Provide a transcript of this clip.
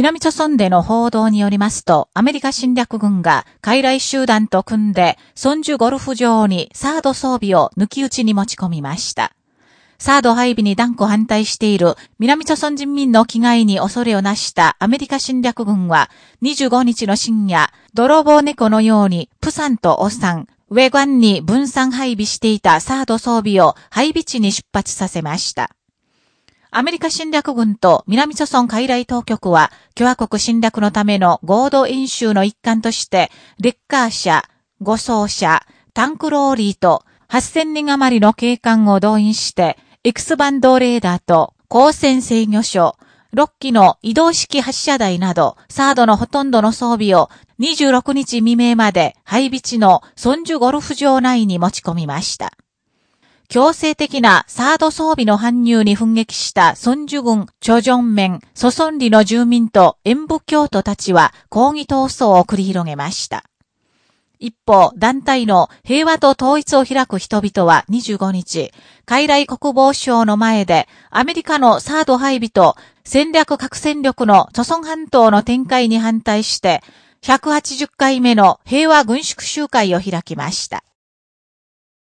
南朝村での報道によりますと、アメリカ侵略軍が海来集団と組んで、村樹ゴルフ場にサード装備を抜き打ちに持ち込みました。サード配備に断固反対している南朝村人民の危害に恐れをなしたアメリカ侵略軍は25日の深夜、泥棒猫のようにプサンとオサン、ウェガンに分散配備していたサード装備を配備地に出発させました。アメリカ侵略軍と南朝村海来当局は、共和国侵略のための合同演習の一環として、レッカー車、護送車、タンクローリーと8000人余りの警官を動員して、X バンドレーダーと光線制御所、6機の移動式発射台など、サードのほとんどの装備を26日未明まで配備地の村樹ゴルフ場内に持ち込みました。強制的なサード装備の搬入に奮撃した孫樹軍、チョジョンメン、ソソンリの住民と演武教徒たちは抗議闘争を繰り広げました。一方、団体の平和と統一を開く人々は25日、海来国防省の前でアメリカのサード配備と戦略核戦力の著孫半島の展開に反対して、180回目の平和軍縮集会を開きました。